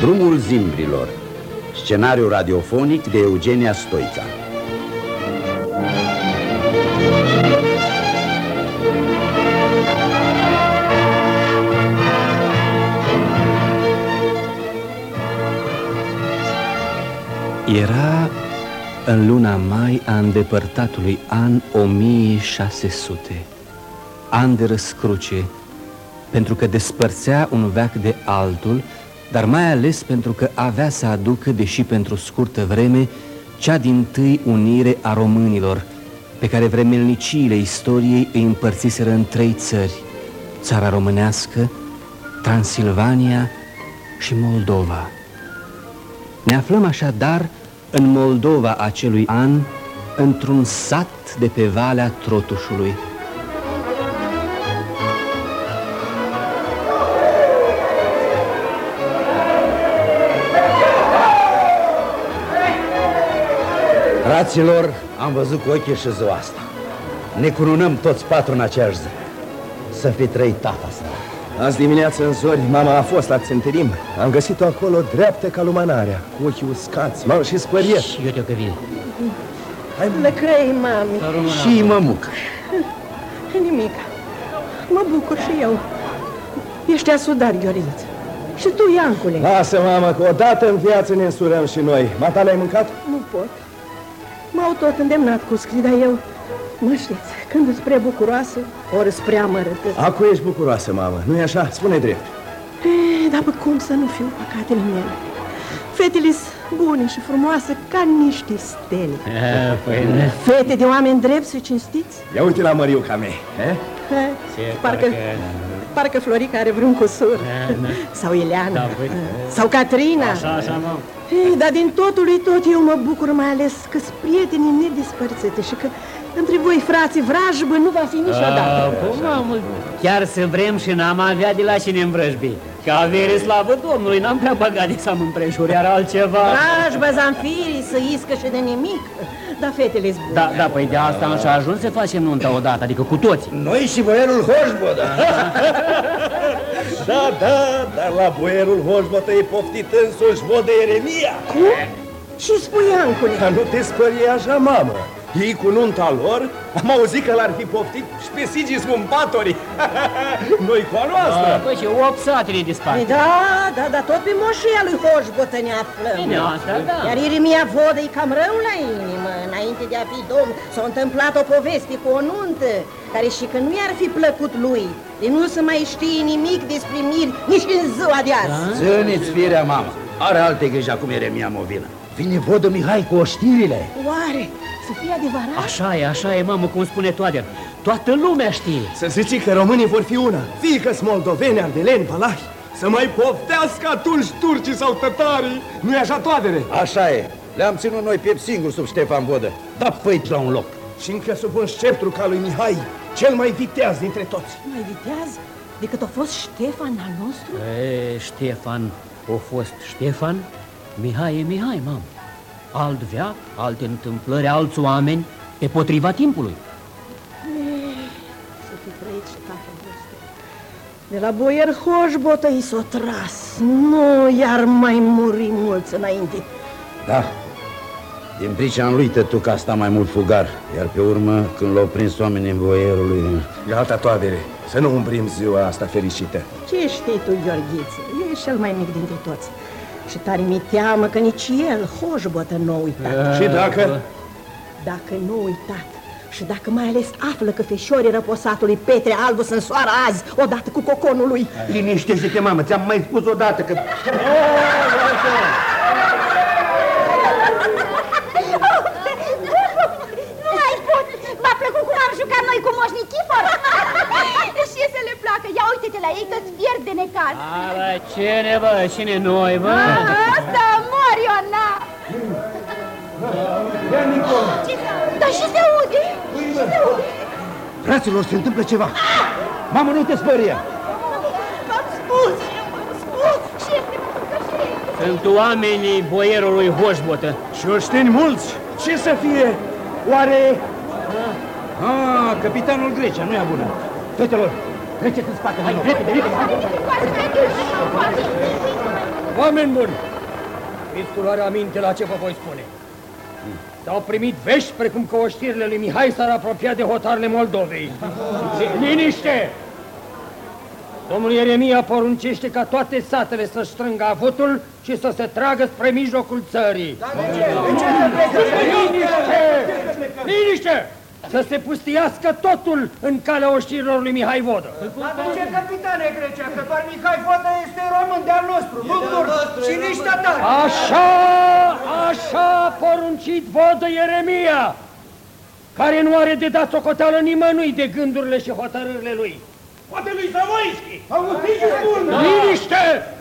Drumul zimbrilor. Scenariu radiofonic de Eugenia Stoica Era în luna mai a îndepărtatului an 1600 An de răscruce Pentru că despărțea un veac de altul dar mai ales pentru că avea să aducă, deși pentru scurtă vreme, cea din tâi unire a românilor, pe care vremelniciile istoriei îi împărțiseră în trei țări, țara românească, Transilvania și Moldova. Ne aflăm așadar în Moldova acelui an, într-un sat de pe Valea Trotușului. Fraților, am văzut cu ochii și ziua asta. Ne cununăm toți patru în aceeași zi. Să fi trăit tata asta. Azi dimineață în zori, mama a fost la țenterim. Am găsit-o acolo dreaptă ca lumânarea, cu ochii uscați, m-am și spăriet. Și eu te-o că vin. Lăcrei, mami. Și mămuc. Nimic. Mă bucur și eu. Ești asudar, Gheorghiță. Și tu, Iancule. Lasă, mamă, că odată în viață ne însurăm și noi. Mata l-ai mâncat? Nu pot. M-au tot îndemnat cu scrii, dar eu, mă știți, când îți prea bucuroasă, ori spre amărâtă. Acu ești bucuroasă, mamă, nu-i așa? Spune drept. E, dar pe cum să nu fiu păcatele mele? Fetele bune și frumoase ca niște stele. A, păi, da. Fete de oameni drepți și cinstiți. Ia uite la Măriuca mea, he? He, Ce, parcă, parcă- parcă Florica are vreun cusur. Da, da. Sau Ileana. Da, păi. Sau Catrina. Așa, așa, mă. Ei, dar din totul lui tot eu mă bucur mai ales că sunt prietenii nedespărțite și că între voi, frații, vrajbă nu va fi niciodată. A, cum, mamă, chiar să vrem și n-am avea de la cine îmbrăjbi. Că avere slavă Domnului, n-am prea băgat de să-mi împrejur, iar altceva... Vrajbă, zanfirii, să iscă și de nimic. Dar fetele bune. Da, da, păi de asta am și ajuns să facem nunta odată, adică cu toți. Noi și boierul Hoșboda. Da, da, dar la boierul Hoșbotă e poftit însuși vodă Eremia. Cum? Și spui, Iancule. Dar nu te spărie așa, mamă. Ei cu nunta lor, am auzit că l-ar fi poftit și pe Sigis Mumpatorii. Noi cu a noastră. A, Păi și 8 satele dispar. Păi Da, da, da, tot pe moșia lui Hoșbotă ne aflăm. Bine, asta, da. Iar Irimia Vodă e cam rău la inimă. Înainte de a fi domn, s-a întâmplat o poveste cu o nuntă, care și că nu i-ar fi plăcut lui. De nu să mai știe nimic despre miri nici în ziua de azi. Țâniți firea, mamă. Are alte grijă acum Eremia Movină. Vine vodă Mihai cu oștirile. Oare să fie adevărat? Așa e, așa e, mamă, cum spune Toader. Toată lumea știe. Să zici că românii vor fi una, fie că moldoveni, ardeleni, valahi. Să mai poftească atunci turcii sau tătarii. Nu-i așa, toadere? Așa e. Le-am ținut noi piept singur sub Ștefan Vodă. Da păi la un loc. Și încă sub un sceptru ca lui Mihai, cel mai viteaz dintre toți. Mai viteaz decât a fost Ștefan al nostru? E, Ștefan, a fost Ștefan, Mihai e Mihai, mamă. Alt veac, alte întâmplări, alți oameni, pe potriva timpului. Să fi trăit și tatăl vostru. De la boier Hoșbotă i s-o tras. Nu iar mai muri mulți înainte. Da. Din pricina lui tătuca asta mai mult fugar, iar pe urmă, când l-au prins oamenii în boierului... Gata, toadere, să nu umbrim ziua asta fericită. Ce știi tu, Gheorghiță? E cel mai mic dintre toți. Și tare mi teamă că nici el, Hoșbotă, nu a uitat. Și dacă... Dacă nu a uitat și dacă mai ales află că feșorii răposatului Petre Albu sunt soară azi, odată cu coconul lui. Liniștește-te, mamă, ți-am mai spus odată că... Nu mai pot! M-a plăcut cum am jucat noi cu moș Nichifor! Și să le placă! Ia uite-te la ei că-ți pierd de necaz! Ala, cine, bă, cine noi, bă? Asta, Moriona! Dar și se aude? Și se aude? Fraților, se întâmplă ceva. Mamă, nu te spărie. V-am spus! V-am spus! Șefne, mă făcă Sunt oamenii boierului Hoșbotă. Și oșteni mulți. Ce să fie? Oare... Ah, capitanul Grecia, nu e bună. Fetelor, treceți în spate. Hai, repede, repede. Oameni buni, fiți cu luarea aminte la ce vă voi spune. S-au primit vești precum că oștirile lui Mihai s-ar apropia de hotarele Moldovei. Liniște! Domnul Ieremia poruncește ca toate satele să strângă avutul și să se tragă spre mijlocul țării. Liniște! Liniște! Să se pustiască totul în calea oștirilor lui Mihai Vodă. Ce capitane Grecia, că doar Mihai Vodă este român de-al nostru, nu și nici tatar. Așa, așa a poruncit Vodă Ieremia, care nu are de dat socoteală nimănui de gândurile și hotărârile lui. Poate lui Zavoiski. Auziți ce spun? Liniște!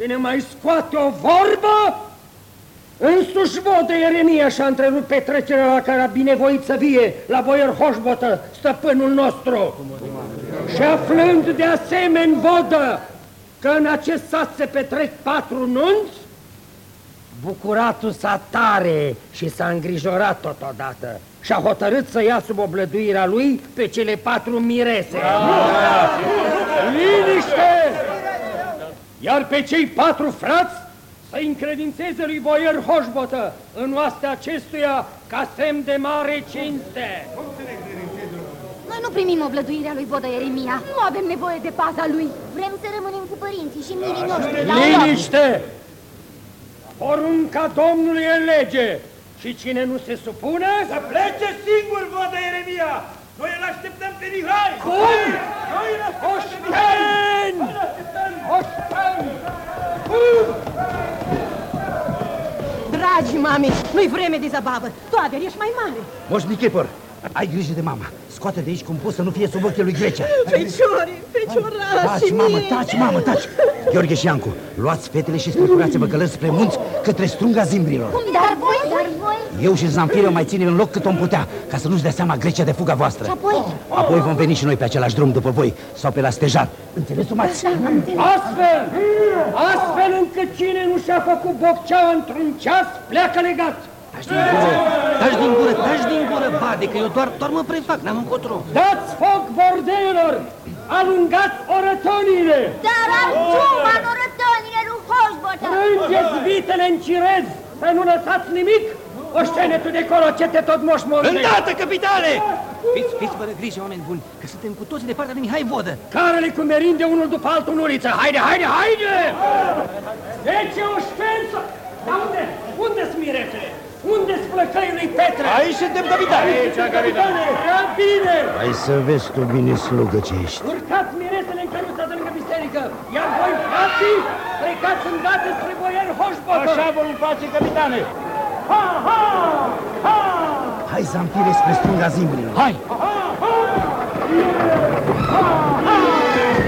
Cine mai scoate o vorbă, însuși Vodă Ieremia și-a întrerupt petrecerea la care a binevoit să vie la boier Hoșbotă, stăpânul nostru. Și aflând de asemenea Vodă că în acest sat se petrec patru nunți, Bucuratul s-a tare și s-a îngrijorat totodată și a hotărât să ia sub oblăduirea lui pe cele patru mirese. Liniște! Iar pe cei patru frați să încredințeze lui boier Hoșbotă în oastea acestuia ca semn de mare cinste. Noi nu primim oblăduirea lui Vodă Ieremia. Nu avem nevoie de paza lui. Vrem să rămânem cu părinții și mirii noștri la un loc. Liniște! Porunca Domnului e lege și cine nu se supune... Să plece singur, vodă Ieremia! Noi îl așteptăm pe Mihai! Cum? Noi îl așteptăm pe Mihai! Oșteni! Oșteni! Cum? Dragi mami, nu-i vreme de zabavă. Tu, Ader, ești mai mare. Moș Nichipor, ai grijă de mama. Scoate de aici cum poți să nu fie sub ochii lui Grecia. Fecioare, feciorași Taci, mamă, taci, mamă, taci. Gheorghe și Iancu, luați fetele și strecurați-vă călări spre munți către strunga zimbrilor. Cum, dar voi? Dar voi? Eu și Zamfiră mai ținem în loc cât om putea, ca să nu-și dea seama Grecia de fuga voastră. Și apoi? Apoi vom veni și noi pe același drum după voi sau pe la stejar. Înțeles, Mați? Astfel, astfel încât cine nu și-a făcut bocceaua într-un ceas, pleacă legat. Taci din gură, taci din gură, taci din gură, bade, că eu doar, doar mă prefac, n-am încotro. Dați foc bordelor, alungați orătonile, Dar arțuma în orătonile lui Hoșbotă. strângeți vitele în cirez, să nu lăsați nimic, oștene tu de acolo, ce te tot moșmorțe. Îndată, capitale! Fiți, fiți fără grijă, oameni buni, că suntem cu toții de partea lui Mihai Vodă. Carele cu merinde unul după altul în uliță. Haide, haide, haide! Zece oșteni să... Dar unde? Unde-s miretele? Unde-s flăcăii lui Petre? Aici suntem, capitane! Aici, capitane! Prea bine! Hai să vezi tu bine slugă ce ești. Urcați miretele în căruța de lângă biserică, iar voi, frații, plecați îndată spre boier Hoșbotă! Așa vom face, capitane! Ha, ha, ha! Hai, Zamfire, spre strunga zimbrilor. Hai! În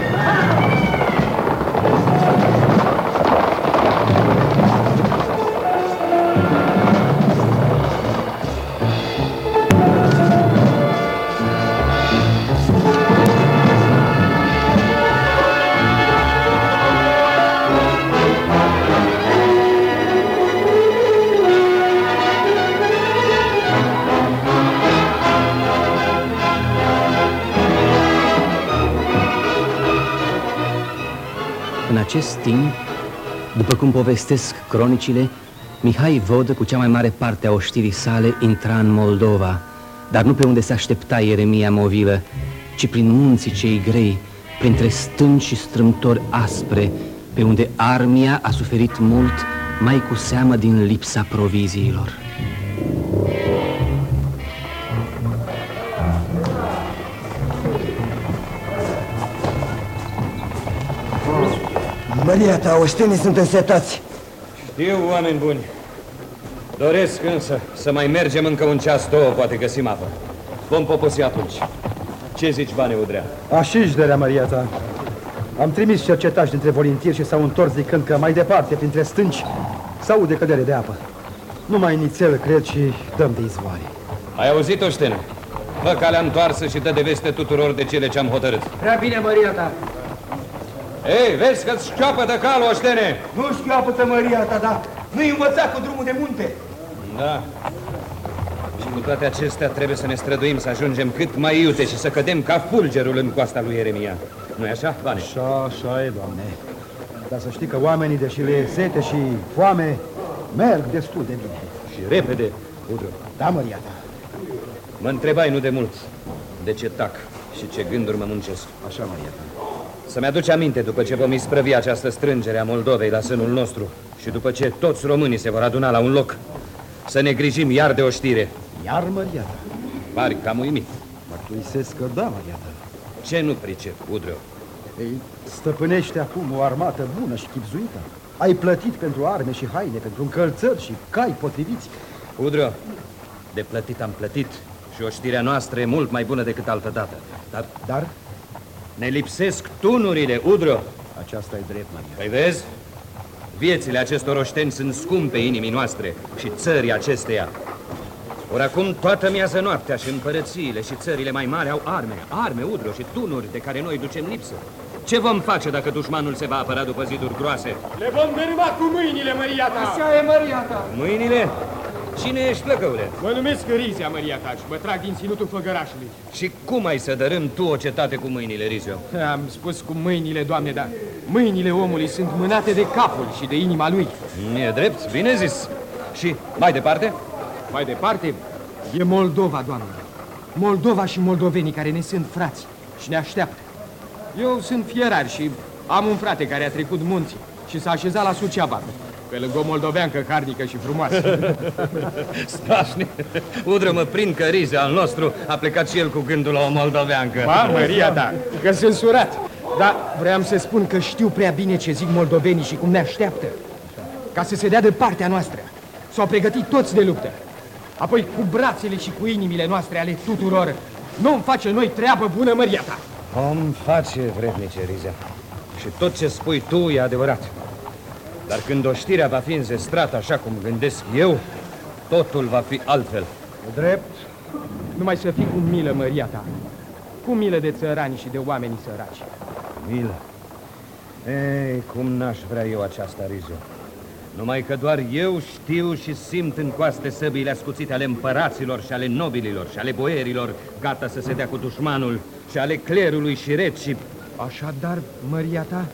acest timp, după cum povestesc cronicile, Mihai Vodă, cu cea mai mare parte a oștirii sale, intra în Moldova, dar nu pe unde se aștepta Ieremia movilă, ci prin munții cei grei, printre stânci și strâmtori aspre, pe unde armia a suferit mult, mai cu seamă din lipsa proviziilor. Maria ta, oștenii sunt însetați. Știu, oameni buni. Doresc însă să mai mergem încă un ceas, două, poate găsim apă. Vom poposi atunci. Ce zici, Bane Udrea? Așișderea, Maria ta. Am trimis cercetași dintre voluntieri și s-au întors zicând că mai departe, printre stânci, s-aude cădere de apă. Numai nițel, cred, și dăm de izvoare. Ai auzit, Oștene? Fă calea întoarsă și dă de veste tuturor de cele ce am hotărât. Prea bine, Maria ta. Ei, vezi că-ți șchioapă de cal, oștene! Nu știu apătă măria ta, da. Nu-i învățat cu drumul de munte. Da. Și cu toate acestea trebuie să ne străduim să ajungem cât mai iute și să cădem ca fulgerul în coasta lui Ieremia. nu e așa, Vane? Așa, așa e, doamne. Dar să știi că oamenii, deși le e sete și foame, merg destul de bine. Și repede, Udru. Da, măria ta. Mă întrebai nu de mult de ce tac și ce gânduri mă muncesc. Așa, măria ta. Să-mi aduce aminte după ce vom isprăvi această strângere a Moldovei la sânul nostru și după ce toți românii se vor aduna la un loc, să ne grijim iar de o știre. Iar, măria ta. Pari cam uimit. Mărturisesc că da, măria ta. Ce nu pricep, Udreu? Ei, stăpânește acum o armată bună și chipzuită. Ai plătit pentru arme și haine, pentru încălțări și cai potriviți. Udreu, de plătit am plătit și o știrea noastră e mult mai bună decât altă dată. Dar Dar ne lipsesc tunurile, Udreu. aceasta e drept, Maria. Păi vezi? Viețile acestor oșteni sunt scumpe inimii noastre și țării acesteia. Ori acum toată miază noaptea și împărățiile și țările mai mari au arme, arme, udro și tunuri de care noi ducem lipsă. Ce vom face dacă dușmanul se va apăra după ziduri groase? Le vom dărâma cu mâinile, măria ta. Așa e măria ta. Mâinile? Cine ești, plăcăule? Mă numesc Rizia, măria ta, și mă trag din ținutul făgărașului. Și cum ai să dărâm tu o cetate cu mâinile, Rizio? Am spus cu mâinile, doamne, dar mâinile omului sunt mânate de capul și de inima lui. E drept, bine zis. Și mai departe? Mai departe, e Moldova, doamne. Moldova și moldovenii care ne sunt frați și ne așteaptă. Eu sunt fierar și am un frate care a trecut munții și s-a așezat la Suceava, pe lângă o moldoveancă harnică și frumoasă. Strașnic. Udră, mă prind că Rizio al nostru a plecat și el cu gândul la o moldoveancă. Ba, Maria, da, că sunt surat. Dar vreau să spun că știu prea bine ce zic moldovenii și cum ne așteaptă. Ca să se dea de partea noastră. S-au pregătit toți de luptă. Apoi cu brațele și cu inimile noastre ale tuturor nu-mi face noi treabă bună, Maria ta. Om face vrednice, Rizia. Și tot ce spui tu e adevărat. Dar când oștirea va fi înzestrată așa cum gândesc eu, totul va fi altfel. E drept. Numai să fii cu milă, Maria ta. Cu milă de țărani și de oamenii săraci. Milă. Ei, cum n-aș vrea eu aceasta, Rizio. Numai că doar eu știu și simt în coaste săbiile ascuțite ale împăraților și ale nobililor și ale boierilor, gata să se dea cu dușmanul, și ale clerului și reci. Așadar, Maria ta,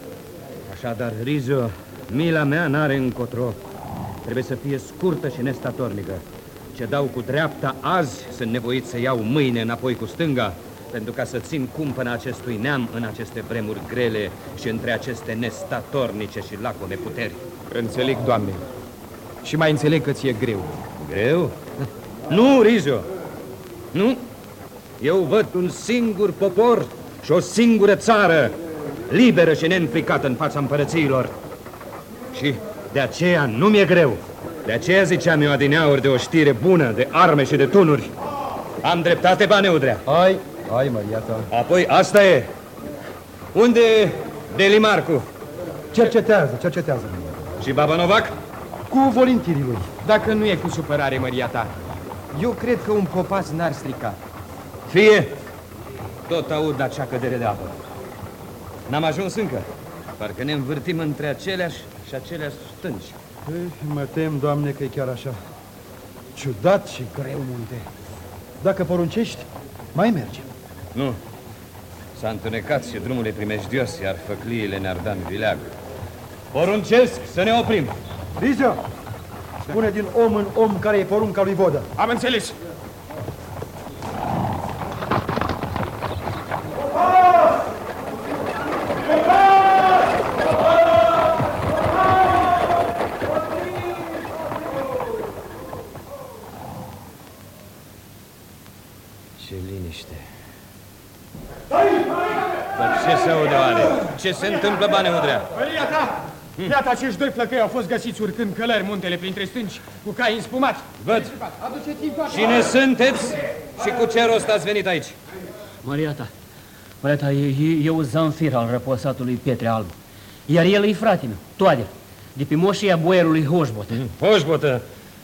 Așadar, Rizio, mila mea n-are încotro. Trebuie să fie scurtă și nestatornică. Ce dau cu dreapta azi, sunt nevoit să iau mâine înapoi cu stânga, pentru ca să țin cumpăna acestui neam în aceste vremuri grele și între aceste nestatornice și lacome puteri. înțeleg, Doamne. Și mai înțeleg că ți-e greu. Greu? Nu, Rizio! Nu! Eu văd un singur popor și o singură țară, liberă și neînfricată în fața împărățiilor. Și de aceea nu mi-e greu. De aceea ziceam eu adineauri de o știre bună, de arme și de tunuri. Am dreptate, Baneudrea. Hai, hai, măria ta. Apoi asta e. Unde e Delimarcu Cercetează, cercetează. și Babanovac? Cu volintirii lui. Dacă nu e cu supărare, Maria ta, eu cred că un popas n-ar strica. Fie! Tot aud acea cădere de apă. N-am ajuns încă. Parcă ne învârtim între aceleași și aceleași stânci. Ei, mă tem, Doamne, că e chiar așa. Ciudat și greu munte. Dacă poruncești, mai mergem. Nu. S-a întunecat și drumul e primejdios, iar făcliile ne-ar da în vileag. Poruncesc să ne oprim. Rizio, spune din om în om care e porunca lui Vodă. Am înțeles. Ce liniște. Dar ce se aude, oare? Ce se întâmplă, Baneudrea? Maria ta! Iată acești doi flăcăi au fost găsiți urcând călări muntele printre stânci, cu cai înspumați. Văd. Aduceți-i toate. Cine sunteți și cu ce rost ați venit aici? Maria ta, Maria ta, e- e- eu Zanfir al răposatului Pietre Alb. Iar el e frate meu, Toader, de pe moșia boierului Hoșbot. Hoșbotă,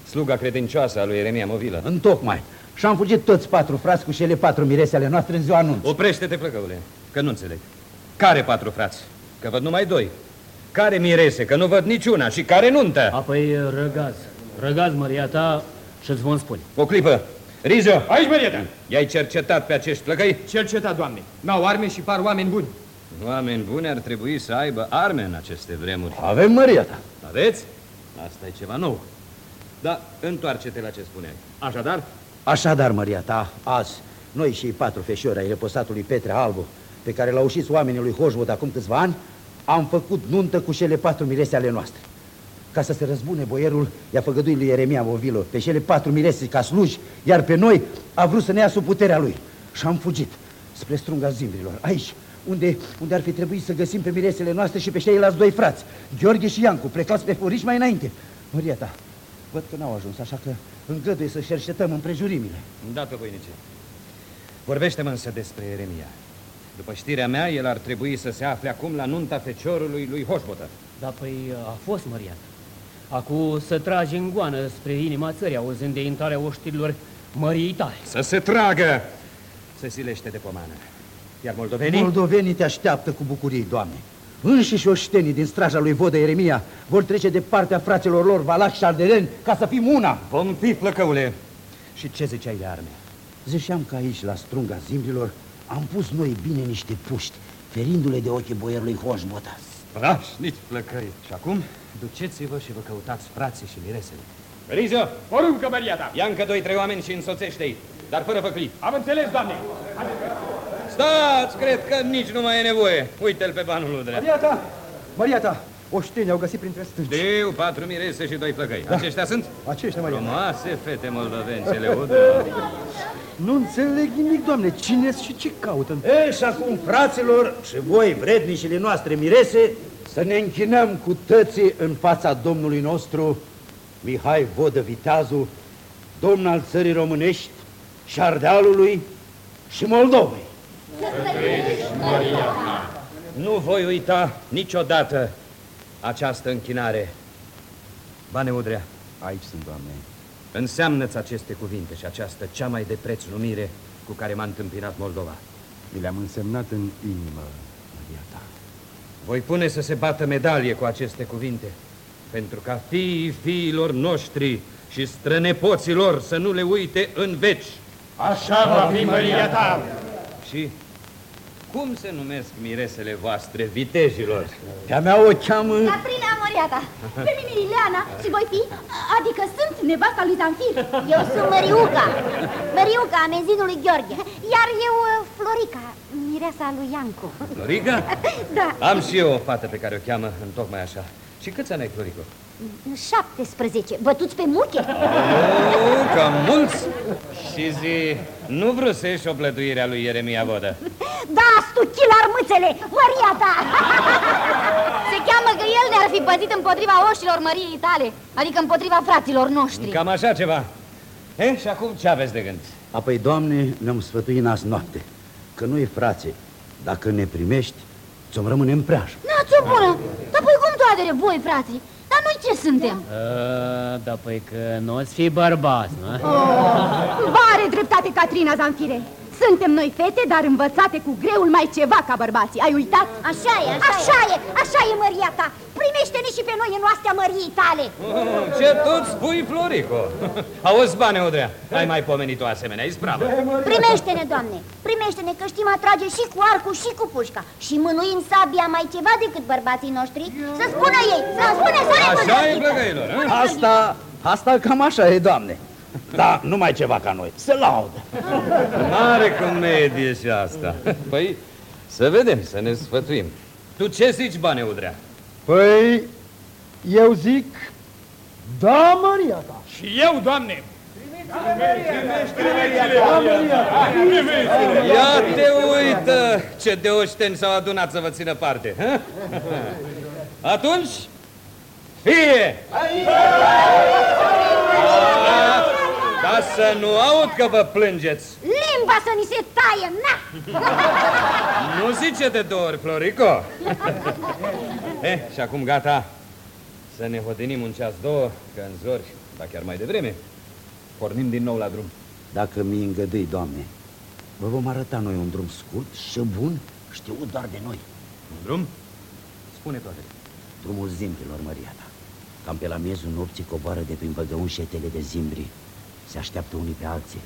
sluga credincioasă a lui Eremia Movilă. Întocmai. Și am fugit toți patru frați cu cele patru mirese ale noastre în ziua anunț. Oprește-te, plăcăule, că nu înțeleg. Care patru frați? Că văd numai doi. Care mirese, că nu văd niciuna și care nuntă? Apoi răgaz. Răgaz, măria ta, și-ți vom spune. O clipă. Rizio, Aici, Mărieta! i-ai cercetat pe acești plăcăi? Cercetat, doamne. N-au arme și par oameni buni. Oameni buni ar trebui să aibă arme în aceste vremuri. Avem măria ta. Aveți? Asta e ceva nou. Da, întoarce-te la ce spuneai. Așadar, Așadar, măria ta, azi, noi și patru feșori ai reposatului Petre Albu, pe care l-au ușit oamenii lui Hoșvot acum câțiva ani, am făcut nuntă cu cele patru mirese ale noastre. Ca să se răzbune, boierul i-a făgăduit lui Ieremia Movilo pe cele patru mirese ca sluji, iar pe noi a vrut să ne ia sub puterea lui. Și am fugit spre strunga zimbrilor, aici, unde, unde ar fi trebuit să găsim pe miresele noastre și pe ceilalți doi frați, Gheorghe și Iancu, plecați pe furiș mai înainte. Măria ta, văd că n-au ajuns, așa că îngăduie să cercetăm împrejurimile. Îndată, voinice. Vorbește-mă însă despre Eremia. După știrea mea, el ar trebui să se afle acum la nunta feciorului lui Hoșbotă. Da, păi a fost măria ta. Acu să trage în goană spre inima țării, auzind de intrarea oștirilor măriei tale. Să se tragă! Se silește de pomană. Iar moldovenii? Moldovenii te așteaptă cu bucurii, Doamne. Înșiși oștenii din straja lui Vodă Ieremia vor trece de partea fraților lor, Valac și Ardeleni, ca să fim una. Vom fi, flăcăule. Și ce ziceai de arme? Ziceam că aici, la strunga zimbrilor, am pus noi bine niște puști, ferindu-le de ochii boierului Hoșbota. Prașnici flăcăi. Și acum, duceți-vă și vă căutați frații și miresele. Rizio, poruncă, Mărieta! ia încă doi, trei oameni și însoțește-i, dar fără făcli. Am înțeles, doamne! Stați, cred că nici nu mai e nevoie. Uite-l pe banul Udrea. Maria ta! Maria ta! Oștenii au găsit printre stânci. Știu, patru mirese și doi plăcăi. Da. Aceștia sunt? Aceștia, Maria ta. Frumoase fete moldoveni, ce le udă. Nu înțeleg nimic, doamne. cine și ce caută? E, și acum, fraților, și voi, vrednicile noastre mirese, să ne închinăm cu tății în fața Domnului nostru, Mihai Vodă Viteazu, domn al țării românești și Ardealului și Moldovei. Nu voi uita niciodată această închinare. Bane Udrea, Aici sunt, doamne. înseamnă-ți aceste cuvinte și această cea mai de preț numire cu care m-a întâmpinat Moldova. Mi le-am însemnat în inimă, Maria ta. Voi pune să se bată medalie cu aceste cuvinte, pentru ca fiii fiilor noștri și strănepoților să nu le uite în veci. Așa va fi, Măria ta! Și cum se numesc miresele voastre, vitejilor? Pe-a mea o cheamă... Catrina Moriata, pe mine Ileana și voi fi, adică sunt nevasta lui Zanfir. Eu sunt Măriuca, Măriuca, menzinului Gheorghe, iar eu uh, Florica, mireasa lui Iancu. Florica? Da, Am și eu o fată pe care o cheamă în tocmai așa. Și câți ani ai, Florico? 17, bătuți pe muche. Oh, cam mulți! Și zi, nu vrusești o plăduire a lui Ieremia Vodă. Da, stuchil armâțele, Maria ta! Se cheamă că el ne-ar fi păzit împotriva oștilor Măriei tale, adică împotriva fraților noștri. Cam așa ceva. E, și acum ce aveți de gând? Apoi, Doamne, ne-am sfătuit azi noapte, că noi, frații, dacă ne primești, ți-o rămâne în preajă. Nați-o bună! Dar păi cum toate voi, frații? Dar noi ce suntem? A, da, păi că nu o fi bărbați, nu? Ba are dreptate Catrina Zanfire. Suntem noi fete, dar învățate cu greul mai ceva ca bărbații. Ai uitat? Așa e, așa, așa e, așa e, Măria ta. Primește-ne și pe noi în oastea Măriei tale. Oh, ce tot spui, Florico? Auzi, bane, Odrea, ai mai pomenit o asemenea ispravă. Primește-ne, Doamne, primește-ne că știm atrage și cu arcul și cu pușca Și mânuim sabia mai ceva decât bărbații noștri Să spună ei, să spune, să ne Așa e, plăgăilor, hă? Asta, asta cam așa e, Doamne. Da, nu mai ceva ca noi. Se laudă. Mare comedie și asta. Păi, să vedem, să ne sfătuim. Tu ce zici, bane, Udrea? Păi, eu zic, da, Maria ta. Și eu, doamne! Ia te uită ce de oșteni s-au adunat să vă țină parte. hă? Atunci, fie! Ca să nu aud că vă plângeți. Limba să ni se taie, na! Nu zice de două ori, Florico. eh, și acum gata să ne hodinim un ceas, două, că în zori, dar chiar mai devreme, pornim din nou la drum. Dacă mi îngădui, Doamne, vă vom arăta noi un drum scurt și bun, știut doar de noi. Un drum? Spune toate. Drumul zimbrilor, măria ta. Cam pe la miezul nopții coboară de prin băgăun șetele de zimbri. Se așteaptă unii pe alții.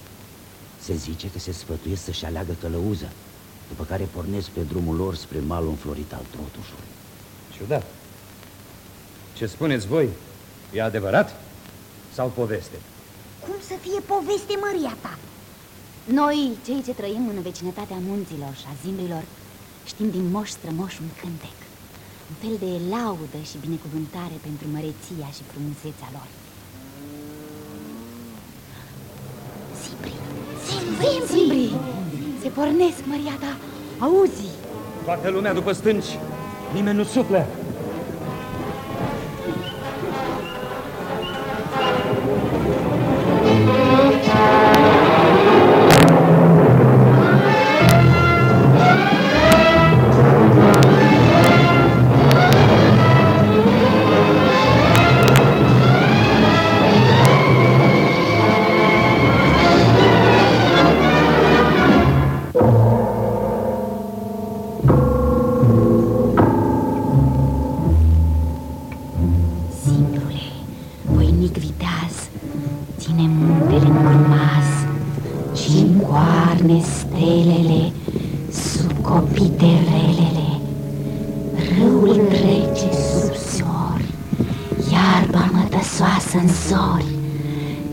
Se zice că se sfătuiesc să-și aleagă călăuză, după care pornesc pe drumul lor spre malul înflorit al trotușului. Ciudat. Ce spuneți voi? E adevărat? Sau poveste? Cum să fie poveste măria ta? Noi, cei ce trăim în vecinătatea munților și a zimbrilor, știm din moș strămoș un cântec. Un fel de laudă și binecuvântare pentru măreția și frumusețea lor. Zimbri! Zimbri! Zimbri! Se pornesc, măria ta! Auzi! Toată lumea după stânci. Nimeni nu suflă.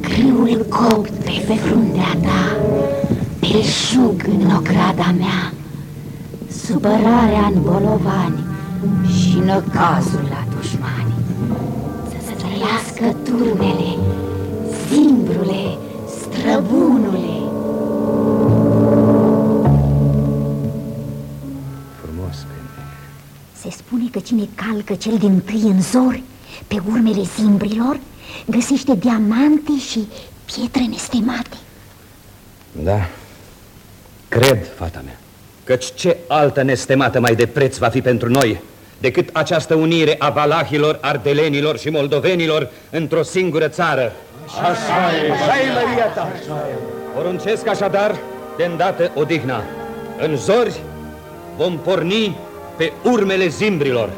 Grâul copt pe pe fruntea ta, belșug în ograda mea, supărarea în bolovani și năcazul la dușmani. Să trăiască turnele, zimbrule, străbunule. Frumos cântec. Se spune că cine calcă cel din tâi în zori, pe urmele zimbrilor, găsește diamante și pietre nestemate. Da. Cred, fata mea, căci ce altă nestemată mai de preț va fi pentru noi decât această unire a valahilor, ardelenilor și moldovenilor într-o singură țară. Așa e, așa e, Maria ta. Poruncesc așadar de îndată odihna. În zori vom porni pe urmele zimbrilor.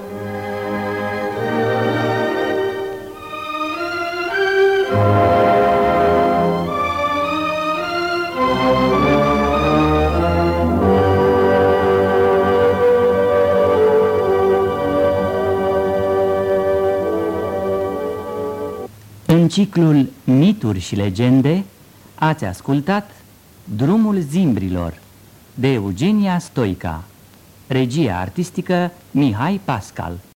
Ciclul Mituri și legende ați ascultat Drumul zimbrilor de Eugenia Stoica, regia artistică Mihai Pascal.